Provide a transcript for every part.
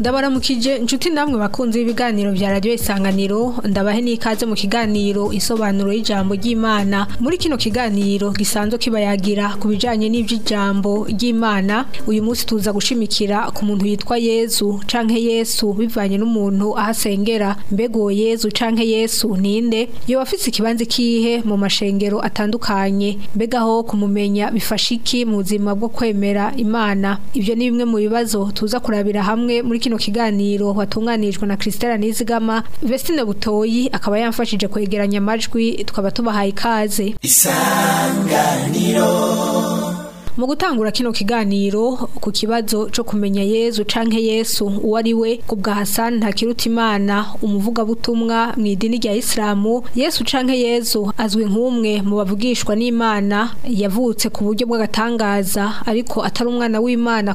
ndabaramukije inshuti namwe bakunze ibiganiro bya radiyo isanganiro ndabahe n'ikaze mu kiganiro isobanuro y'ijambo ry'imana muri kino kiganiro gisanzwe kibayagira ku bijyanye n'iby'ijambo ry'imana uyu munsi tuza gushimikira ku muntu yitwa yezu canke yesu bivanye n'umuntu ahasengera mbego yezu canke yesu ninde iyo bafite ikibanza kihe mu mashengero atandukanye mbegaho kumumenya bifasha iki mu buzima bwo kwemera imana ibyo ni bimwe mu bibazo tuza kurabira hamwe muri kino kino kiganiro watunganijwe na Christelle Nizigama Vestine Butoyi akaba yamfashije kwegeranya amajwi tukaba tubahaye ikaze isanganiro mu gutangura kino kiganiro ku kibazo cyo kumenya yezu canke yesu uwari we ku bwa hasani ntakiruta imana umuvugabutumwa mu idini rya isilamu yesu canke yezu azwi nk'umwe mu bavugishwa n'imana yavutse ku buryo bw'agatangaza ariko atari umwana w'imana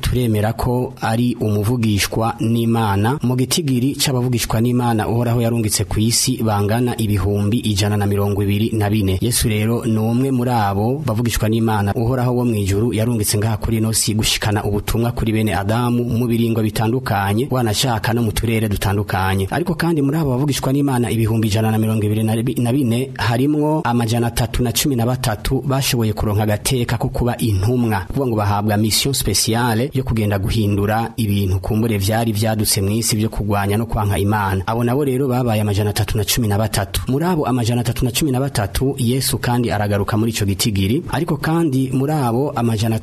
turemera ko ari umuvugishwa n'imana mu gitigiri cy'abavugishwa n'imana uhoraho yarungitse ku isi bangana ibihumbi ijana na mirongo ibiri na bine yesu rero ni umwe muri abo bavugishwa n'imana uhoraho wo mu ijuru yarungitse ngaha kuri ino si gushikana ubutumwa kuri bene adamu mu biringo bitandukanye wanashaka no mu turere dutandukanye ariko kandi muri abo bavugishwa n'imana ibihumbi ijana na mirongo ibiri na bine harimwo amajana atatu na cumi na batatu batatu bashoboye kuronka agateka ko kuba intumwa kuvuga ngo bahabwa mission speciale yo kugenda guhindura ibintu kumbure vyari vyadutse mwisi byo kugwanya no kwanka imana abo nabo rero babaye amajana batatu muri abo amajana batatu Yesu kandi aragaruka muri icyo gitigiri ariko kandi muri abo amajana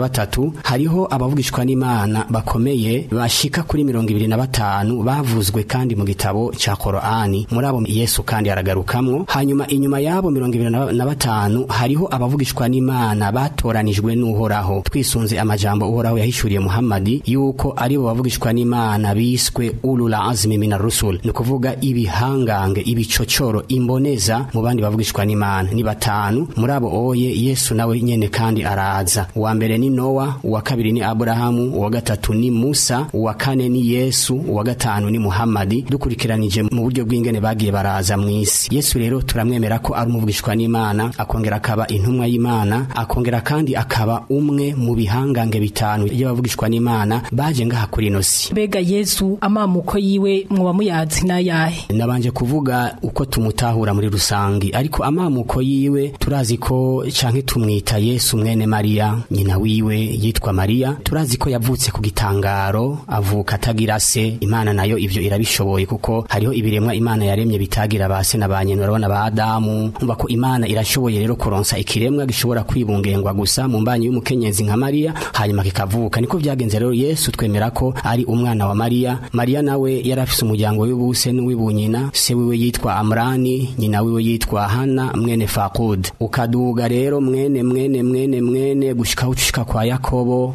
batatu hariho abavugishwa n'Imana bakomeye bashika kuri mirongo ibiri na batanu bavuzwe kandi mu gitabo cya korani muri abo Yesu kandi aragarukamo hanyuma inyuma yabo mirongo ibiri na batanu batanu hariho abavugishwa n'imana batoranijwe n'uhoraho twisunze amajambo uhoraho yahishuriye muhamadi yuko aribo bavugishwa n'imana biswe urura azimi mina rusul ni ukuvuga ibihangange ibicocoro imboneza mu bandi bavugishwa n'imana ni batanu muri abo oye yesu nawe nyene kandi araza uwa mbere ni nowa uwa kabiri ni aburahamu uwa gatatu ni musa uwa kane ni yesu uwa gatanu ni muhamadi dukurikiranije mu buryo bw'ingene bagiye baraza mu isi yesu rero turamwemera ko ari umuvugishwa n'imana akongera akaba intumwa y'Imana akongera kandi akaba umwe mu bihangange bitanu y'abavugishwa n'Imana baje ngaha kuri inosi bega Yesu amamuko yiwe mwoba muyazi nayahe nabanje kuvuga uko tumutahura muri rusange ariko amamuko yiwe turazi ko canke tumwita Yesu mwene Maria nyina wiwe yitwa Maria turazi ko yavutse ku gitangaro avuka atagira se Imana nayo ivyo irabishoboye kuko hariho ibiremwa Imana yaremye bitagira ba se na banyenura urabona ba Adamu umva ko Imana irashoboye rero kuronsa ikiremwa gishobora kwibungengwa gusa mu mbanyi y'umukenyezi nka Mariya hanyuma kikavuka niko byagenze rero Yesu twemera ko ari umwana wa Mariya Mariya nawe yarafise umuryango w'ubuse n'uwibunyina se wiwe yitwa Amrani nyina wiwe yitwa Hana mwene Fakud ukaduga rero mwene mwene mwene mwene gushika ushika kwa Yakobo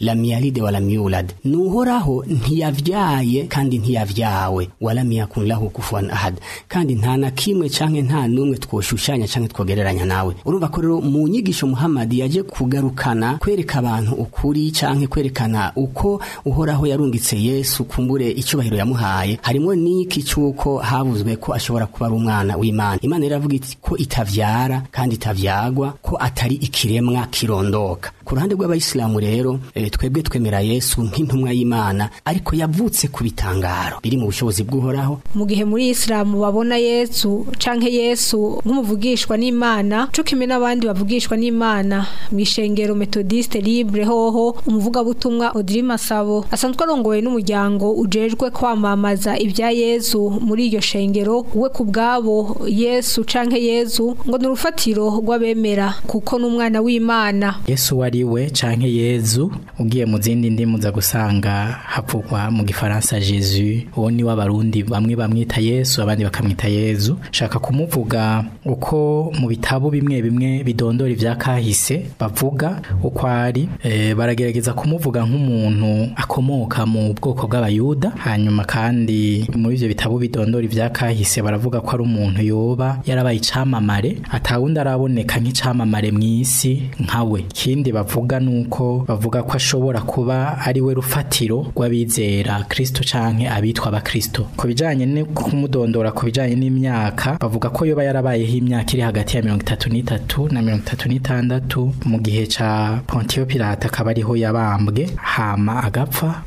lamiyalide walamiyulad ni uhoraho ntiyabyaye kandi ntiyabyawe walamiyakun lahu kufuwan ahad kandi nta na kimwe canke nta n'umwe twoshushanya canke twogereranya nawe urumva ko rero mu nyigisho Muhammad yaje kugarukana kwereka abantu ukuri canke kwerekana uko uhoraho yarungitse yesu kumbure icyubahiro yamuhaye harimo n'iki cy'uko havuzwe ko ashobora kuba umwana w'imana imana iravuga ko itavyara kandi itabyagwa ko atari ikiremwa kirondoka ku ruhande rw'abayisilamu rero eh, twebwe twemera yesu nk'intumwa y'imana ariko yavutse ku bitangaro biri mu bushobozi bw'uhoraho mu gihe muri isilamu babona yesu canke yesu nk'umuvugishwa n'imana cyo kimwe n'abandi bavugishwa n'imana mu mw'ishengero metodiste libre hoho umuvugabutumwa odiri masabo asanzwe arongoye n'umuryango ujejwe kwamamaza ibya yesu muri iryo shengero we ku bwabo yesu canke yesu ngo ni urufatiro rw'abemera kuko n'umwana w'imana yesu wari yiwe canke yezu ugiye mu zindi ndimi uza gusanga havugwa mu gifaransa jesu uwo ni w'abarundi bamwe bamwita yesu abandi bakamwita yezu shaka kumuvuga uko mu bitabo bimwe bimwe bidondora ibya kahise bavuga uko ari e, baragerageza kumuvuga nk'umuntu akomoka mu bwoko bw'abayuda hanyuma kandi muri ibyo bitabo bidondora ibya kahise baravuga ko ari umuntu yoba yarabaye icamamare atawundi araboneka nk'icamamare mu isi kindi bavuga bavuga nuko bavuga ko ashobora kuba ari we rufatiro rw'abizera kristo canke abitwa abakristo ku bijanye no kumudondora ku bijanye n'imyaka bavuga ko yoba yarabayeho imyaka iri hagati ya mirongo itatu n'itatu na mirongo itatu n'itandatu mu gihe cya pontiyo pirata akaba ariho yabambwe hama agapfa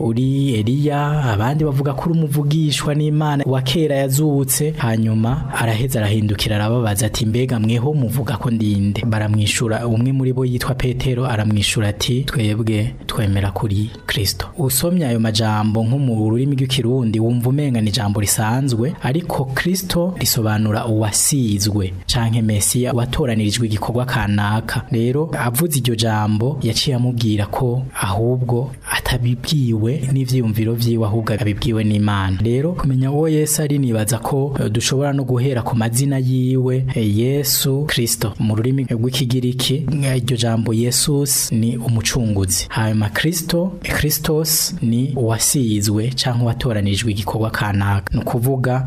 uri Eliya abandi bavuga ko uri umuvugishwa n'Imana wa kera yazutse hanyuma araheza arahindukira arababaza ati mbega mweho muvuga ko ndinde baramwishura umwe muri bo yitwa Petero aramwishura ati twebwe twemera kuri Kristo usomye ayo majambo nko mu rurimi rw'ikirundi wumva umenga ni jambo risanzwe ariko Kristo risobanura uwasizwe canke Mesiya watoranirijwe igikorwa kanaka rero avuze iryo jambo yaciye amubwira ko ahubwo atabi atabibwiwe n'ivyiyumviro vyiwe ahubwo abibwiwe n'Imana rero kumenya uwo Yesu ari nibaza ko eh, dushobora no guhera ku mazina yiwe eh, Yesu Kristo mu rurimi rw'ikigiriki eh, iryo jambo Yesus ni umucunguzi hanyuma Kristo Kristos ni uwasizwe cyangwa watoranijwe igikorwa kanaka ni ukuvuga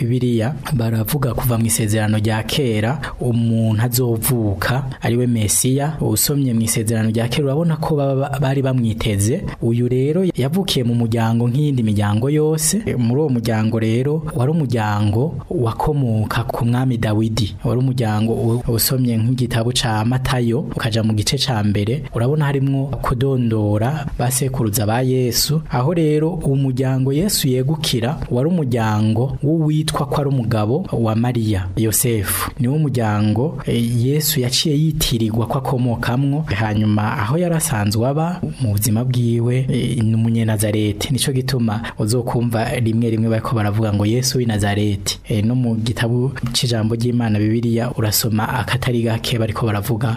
bibiriya baravuga kuva mu isezerano rya kera umuntu azovuka ariwe mesiya usomye mu isezerano rya kera urabona ko bari bamwiteze uyu rero yavukiye mu muryango nk'iyindi miryango yose muri uwo muryango rero wari umuryango wakomoka ku mwami dawidi wari umuryango usomye nk'igitabo ca matayo ukaja mu gice ca mbere urabona harimwo kudondora basekuruza ba yesu aho rero umuryango yesu yegukira wari umuryango w'uwitwa ko ari umugabo wa mariya yosefu wo umuryango eh, yesu yaciye yitirirwa ko akomokamwo hanyuma aho yari aba mu buzima bwiwe eh, ni umunyenazareti nico gituma uzokumva rimwe rimwe bariko baravuga ngo yesu w'i nazareti eh, no mu gitabo c'ijambo ry'imana bibiriya urasoma akatari gake bariko baravuga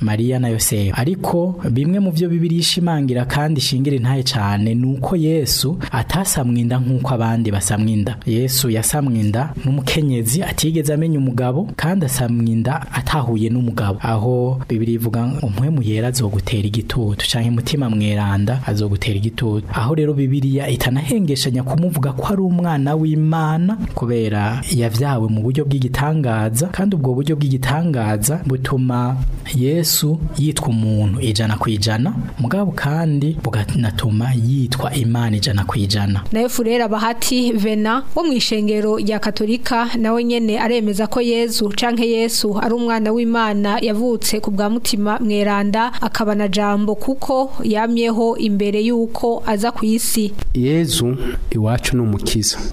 Maria na yosefu ariko bimwe mu byo bibiri ishimangira kandi shingire intaye cyane nuko yesu atasamwe inda nk'uko abandi basamwe inda yesu yasamwe inda n'umukenyezi atigeze amenya umugabo kandi asamwe inda atahuye n'umugabo mugabo aho bibiri ivuga umwemu yera azogutera igitutu canke mutima mweranda azogutera igitutu aho rero bibiliya itanahengeshanya kumuvuga ko ari umwana w'Imana kubera yabyawe mu buryo bw'igitangaza kandi ubwo buryo bw'igitangaza butuma Yesu yitwa umuntu ijana kwijana mugabo kandi bukanatuma yitwa Imana ijana ijana nayo furera bahati vena wo mu mwishengero ya katolika nawe nyene aremeza ko Yesu canke Yesu ari umwana w'Imana umwana yavutse ku bwa mutima mweranda akaba na jambo kuko yamyeho imbere y'uko aza ku isi yezu iwacu ni umukiza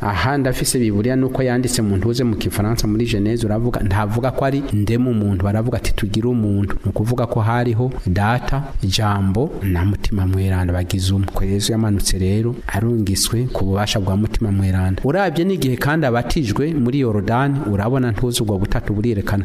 aha ndafise biburiya nuko yanditse mu ntuze mu kifaransa muri Genèse uravuga ntavuga ko ari ndemu umuntu baravuga ati tugire umuntu ni ukuvuga ko hariho data jambo na mutima mweranda bagize umwe ko Yesu yamanutse rero arungiswe ku bubasha bwa mutima mweranda urabye n'igihe kandi abatijwe muri Yorodani urabona ntuzi ubwo butatu burerekana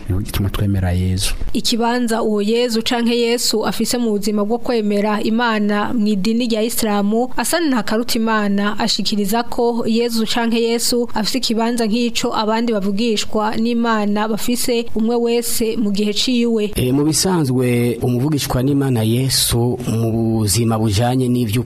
niho gituma twemera yezu ikibanza uwo yezu canke yesu afise mu buzima bwo kwemera imana mu idini rya isilamu asana nta karuta imana ashikiriza ko yezu canke yesu afise ikibanza nk'ico abandi bavugishwa n'Imana bafise umwe wese mu gihe ciwe e, mu bisanzwe umuvugishwa n'Imana Yesu mu buzima bujanye n'ivyo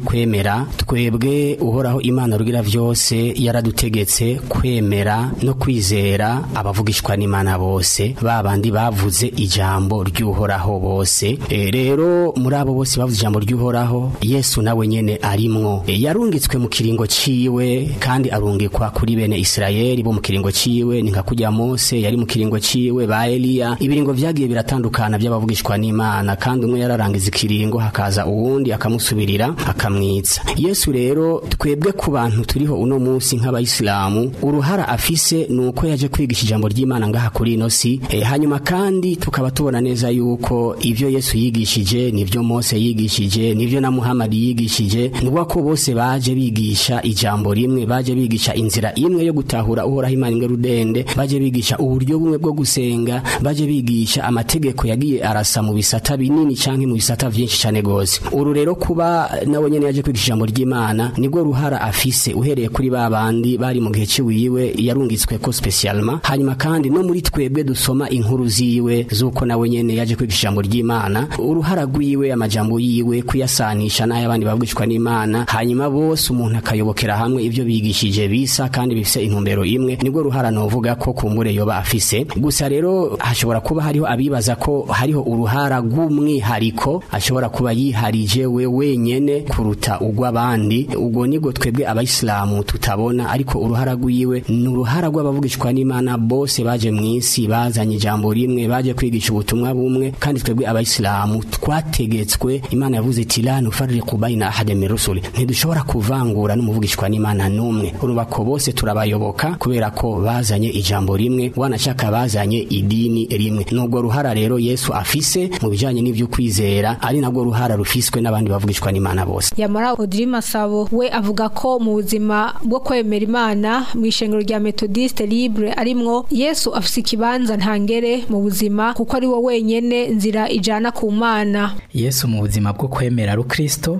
twebwe uhoraho Imana rugira vyose yaradutegetse kwemera no kwizera abavugishwa n'Imana bose babandi bavuze ijambo ry'uhoraho bose eh, rero muri abo bose bavuze ijambo ry'uhoraho Yesu nawe nyene arimwo e, yarungitswe mu kiringo ciwe kandi arungikwa kuri bene israyeli bo mu kiringo ciwe ni nka Mose yari mu kiringo ciwe ba Eliya ibiringo vyagiye biratandukana by'abavugishwa n'Imana kandi umwe yararangiza ikiringo hakaza uwundi akamusubirira akamwitsa Yesu rero twebwe ku bantu turiho uno munsi nk'abayisilamu uruhara afise nuko yaje kwigisha ijambo ry'Imana ngaha kuri ino si e, hanyuma kandi tukaba tubona neza yuko ivyo Yesu yigishije nivyo Mose yigishije nivyo na Muhammad yigishije nubwo ko bose baje bigisha ijambo rimwe baje bigisha inzira imwe yo gutahura uhora Imana rudende baje bigisha uburyo bumwe bwo gusenga baje bigisha amategeko yagiye arasa mu bisata binini cyangwa mu bisata byinshi cyane gose uru rero kuba nawe nyene yaje kwigisha ijambo ry'Imana nibwo ruhara afise uhereye kuri babandi bari mu gihe ciwiwe yarungitswe ko specialement hanyuma kandi no muri twebwe dusoma inkuru ziwe zuko nawe nyene yaje kwigisha ijambo ry'Imana uruhara rwiwe amajambo yiwe kuyasanisha nayo abandi babwishwa n'Imana hanyuma bose umuntu akayobokera hamwe ibyo bigishije bisa kandi bifise intumbero imwe nibwo uruhara novuga ko kumbure yo bafise gusa rero hashobora kuba hariho abibaza ko hariho uruhara rw'umwihariko ashobora kuba yiharije we wenyene kuruta ugw'abandi ubwo nibwo twebwe abayisilamu tutabona ariko uruhara rw'iwe ni uruhara rw'abavugishwa n'imana bose baje mu isi bazanye ijambo rimwe baje kwigisha ubutumwa bumwe kandi twebwe abayisilamu twategetswe imana yavuze iti la nufarriqu baina ahadin min rusuli ntidushobora kuvangura n'umuvugishwa n'imana n'umwe urubako bose turabayoboka kubera ko bazanye ijambo rimwe wanashaka bazanye idini rimwe nubwo ruhara rero Yesu afise mu bijanye n'ivyo kwizera ari nabwo ruhara rufiswe n'abandi bavugishwa n'Imana bose Yamara Audrey Masabo we avuga ko mu buzima bwo kwemera Imana mu ishengero rya Methodiste Libre arimwo Yesu afise ikibanza ntangere mu buzima kuko ari wo wenyene nzira ijana ku Mana Yesu mu buzima bwo kwemera rukristo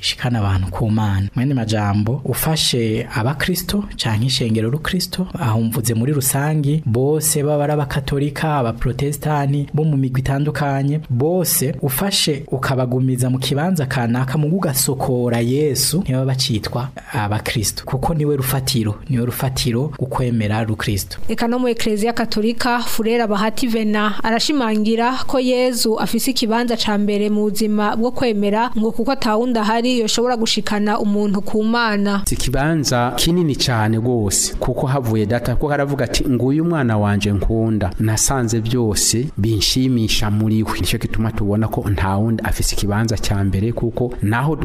ishikana abantu ku mana mwene majambo ufashe abakristo cyangwa ishengero rukristo aho muri rusange bose baba ari abakatolika abaprotestani bo mu migwi itandukanye bose ufashe ukabagumiza mu kibanza kanaka mu gugasokora yesu niba bacitwa abakristo kuko niwe rufatiro niwe rufatiro ukwemera rukristo eka no mu ekereziya katolika furera bahati vena arashimangira bamubwira ko yezu afise ikibanza ca mbere mu buzima bwo kwemera ngo kuko atawundi ahari yoshobora gushikana umuntu ku mana ikibanza kinini cyane rwose kuko havuye data kuko haravuga ati nguyu mwana wanje nkunda nasanze byose binshimisha muri we nicyo gituma tubona ko ntawundi afise ikibanza cya mbere kuko naho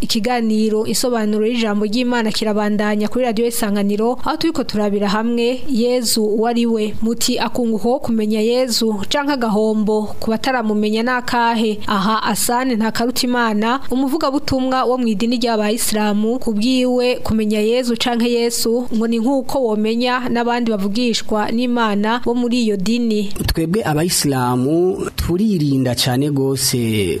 ikiganiro isobanuro y'ijambo ry'imana kirabandanya kuri radiyo isanganiro aho turiko turabira hamwe yezu uwo ari we muti akunguho kumenya yezu canke agahombo ku bataramumenya n'akahe aha asane nta karuta imana umuvugabutumwa wo mu idini ry'abayisilamu ku bwiwe kumenya yezu canke yesu ngo ni nk'uko womenya n'abandi bavugishwa n'imana bo muri iyo dini twebwe abayisilamu turirinda cyane gose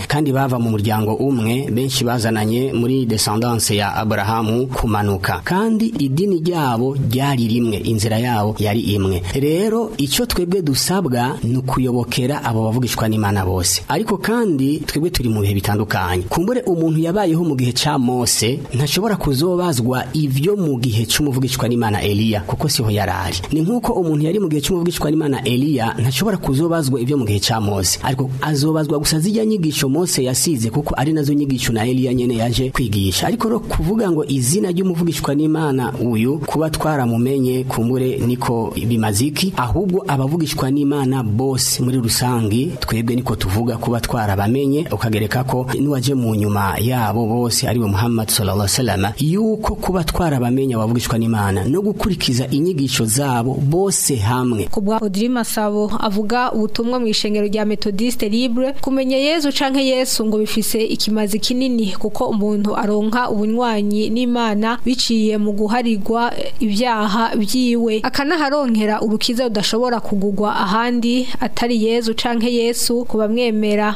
kandi bava mu muryango umwe benshi bazananye muri descendance yose ya Aburahamu kumanuka kandi idini ryabo ryari rimwe inzira yabo yari imwe rero icyo twebwe dusabwa ni ukuyobokera abo bavugishwa n'Imana bose ariko kandi twebwe turi mu bihe bitandukanye kumbure umuntu yabayeho mu gihe cya Mose ntashobora kuzobazwa ivyo mu gihe cy'umuvugishwa n'Imana Elia kuko siho yarari ni nkuko umuntu yari mu gihe cy'umuvugishwa n'Imana Elia ntashobora kuzobazwa ivyo mu gihe cya Mose ariko azobazwa gusa zijya nyigisho Mose yasize kuko ari nazo nyigisho na Elia nyene yaje kwigisha ariko kuvuga ngo izina ry'umuvugishwa n'Imana uyu kuba twaramumenye kumure niko bimaziki ahubwo abavugishwa n'Imana boss muri rusangi twebwe niko tuvuga kuba twarabamenye ukagereka ko n'uwaje mu nyuma yabo bose ari Muhammad sallallahu alaihi wasallam yuko kuba twarabamenye abavugishwa n'Imana no gukurikiza inyigisho zabo bose hamwe kubwa Audrey Masabo avuga ubutumwa mu ishengero rya Methodiste Libre kumenya Yesu canke Yesu ngo bifise ikimazi kinini kuko umuntu aronka ubunywa bunywanyi n'imana biciye mu guharigwa ibyaha byiwe akanaharongera urukiza rudashobora kugugwa ahandi atari yezu canke yesu kubamwemera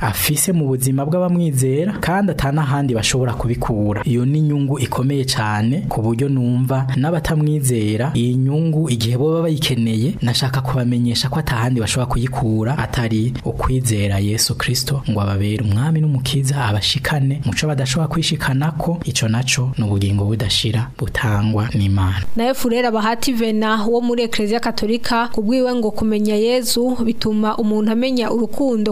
afise mu buzima bw'abamwizera kandi atanahandi bashobora kubikura iyo ni inyungu ikomeye cyane ku buryo numva n'abatamwizera iyi nyungu igihe bo baba bayikeneye nashaka kubamenyesha ko atahandi bashobora kuyikura atari ukwizera Yesu Kristo ngo ababere umwami n'umukiza abashikane muco badashobora kwishikana ko icyo ico naco ubugingo budashira butangwa n'Imana nayo furera bahati vena wo muri Ecclesia Katolika kubwiwe ngo kumenya kumenya yezu bituma umuntu amenya urukundo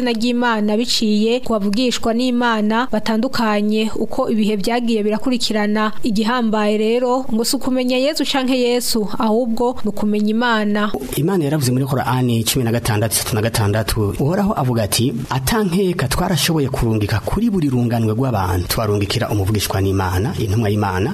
izina ry'Imana biciye kubavugishwa n'Imana batandukanye uko ibihe byagiye birakurikirana igihambaye rero ngo si sukumenya Yesu canke Yesu ahubwo nukumenya Imana Imana yaravuze muri korani cumi na gatandatu na gatandatu uhoraho avuga ati atankeka twarashoboye kurungika kuri buri runganwe rw'abantu twarungikira umuvugishwa n'imana intumwa y'imana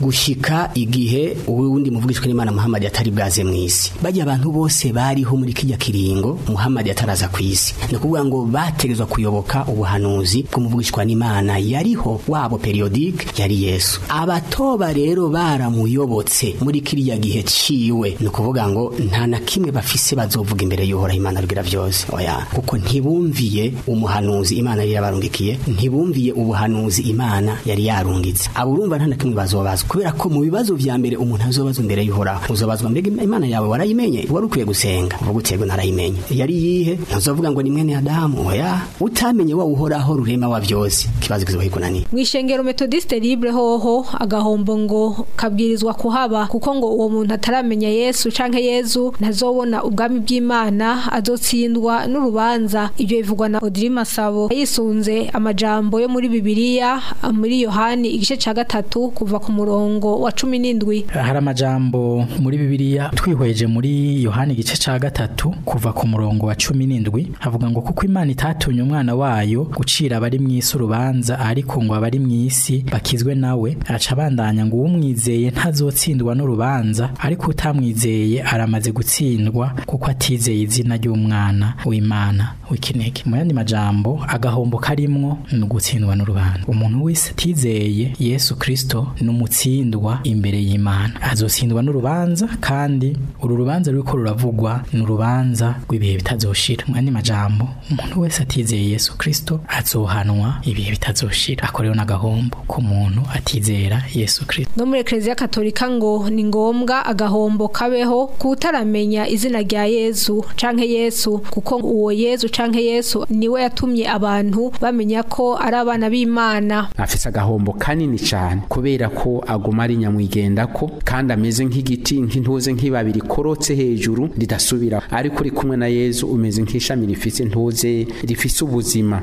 gushika kwibuka igihe wowe wundi muvugishwe n'Imana Muhammad atari bwaze mwisi bajya abantu bose bariho muri kijya kiringo Muhammad ataraza kwisi no kuvuga ngo bategezwa kuyoboka ubuhanuzi bw'umuvugishwa n'Imana yariho wabo periodique yari Yesu abatoba rero baramuyobotse muri kiriya gihe ciwe no kuvuga ngo nta na kimwe bafise bazovuga imbere y'uhora Imana abwira byose oya kuko ntibumviye umuhanuzi Imana yari yabarungikiye ntibumviye ubuhanuzi Imana yari yarungitse aburumva nta na kimwe bazobazwa kubera ko mu bibazo vya mbere umuntu azobaza imbere y'uhoraho uzobazwa mbega imana yawe warayimenye wari ukwiye gusenga uvuga uti narayimenye yari yihe ntuzovuga ngo ni mwene adamu oya utamenye wa uhoraho rurema wa byose kibazo kizoba kikunaniye mu ishengero libre hoho agahombo ngo kabwirizwa kuhaba kuko ngo uwo muntu ataramenya yesu canke yezu ntazobona ubwami bw'imana azotsindwa n'urubanza ibyo bivugwa na odiri masabo yisunze amajambo yo muri bibiliya muri yohani igice ca gatatu kuva ku murongo wa cumi n'indwi hari amajambo muri bibiliya twihweje muri yohani igice cya gatatu kuva ku murongo wa cumi n'indwi havuga ngo kuko imana itatumye umwana wayo gucira abari mu isi urubanza ariko ngo abari mu isi bakizwe nawe aca abandanya ngo uwumwizeye ntazotsindwa n'urubanza ariko utamwizeye aramaze gutsindwa kuko atizeye izina ry'umwana w'imana w'ikinege mu yandi majambo agahombo karimwo ni ugutsindwa n'urubanza umuntu wese atizeye yesu kirisito ni umutsindwa imbere y'Imana azotsindwa n'urubanza kandi uru rubanza ruriko ruravugwa ni urubanza rw'ibihe bitazoshira mwani majambo umuntu wese atizeye Yesu Kristo azohanwa ibihe bitazoshira akorewe n'agahombo ku muntu atizera Yesu Kristo no muri Ecclesia Katolika ngo ni ngombwa agahombo kabeho kutaramenya izina rya Yesu canke Yesu kuko uwo Yesu canke Yesu niwe yatumye abantu bamenya ko ari abana b'Imana afise agahombo kanini cyane kubera ko aguma ari nkamwigenda ko kandi ameze nk'igiti nk'intuze nk'ibabi rikorotse hejuru ridasubira ariko uri kumwe na yezu umeze nk'ishami rifise intuze rifise ubuzima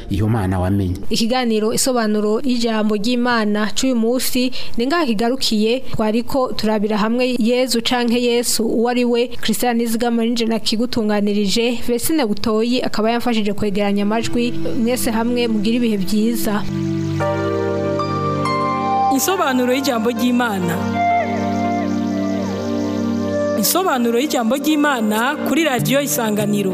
iyo mana wamenye ikiganiro isobanuro y'ijambo ry'imana cy'uyu munsi ni ngaho kigarukiye twariko turabira hamwe yezu canke yesu uwo ari we christian nizigama n'injena kigutunganirije vesine butoyi akaba yamfashije kwegeranya amajwi mwese hamwe mugire ibihe byiza insobanuro y'ijambo ry'imana insobanuro y'ijambo ry'imana kuri radiyo isanganiro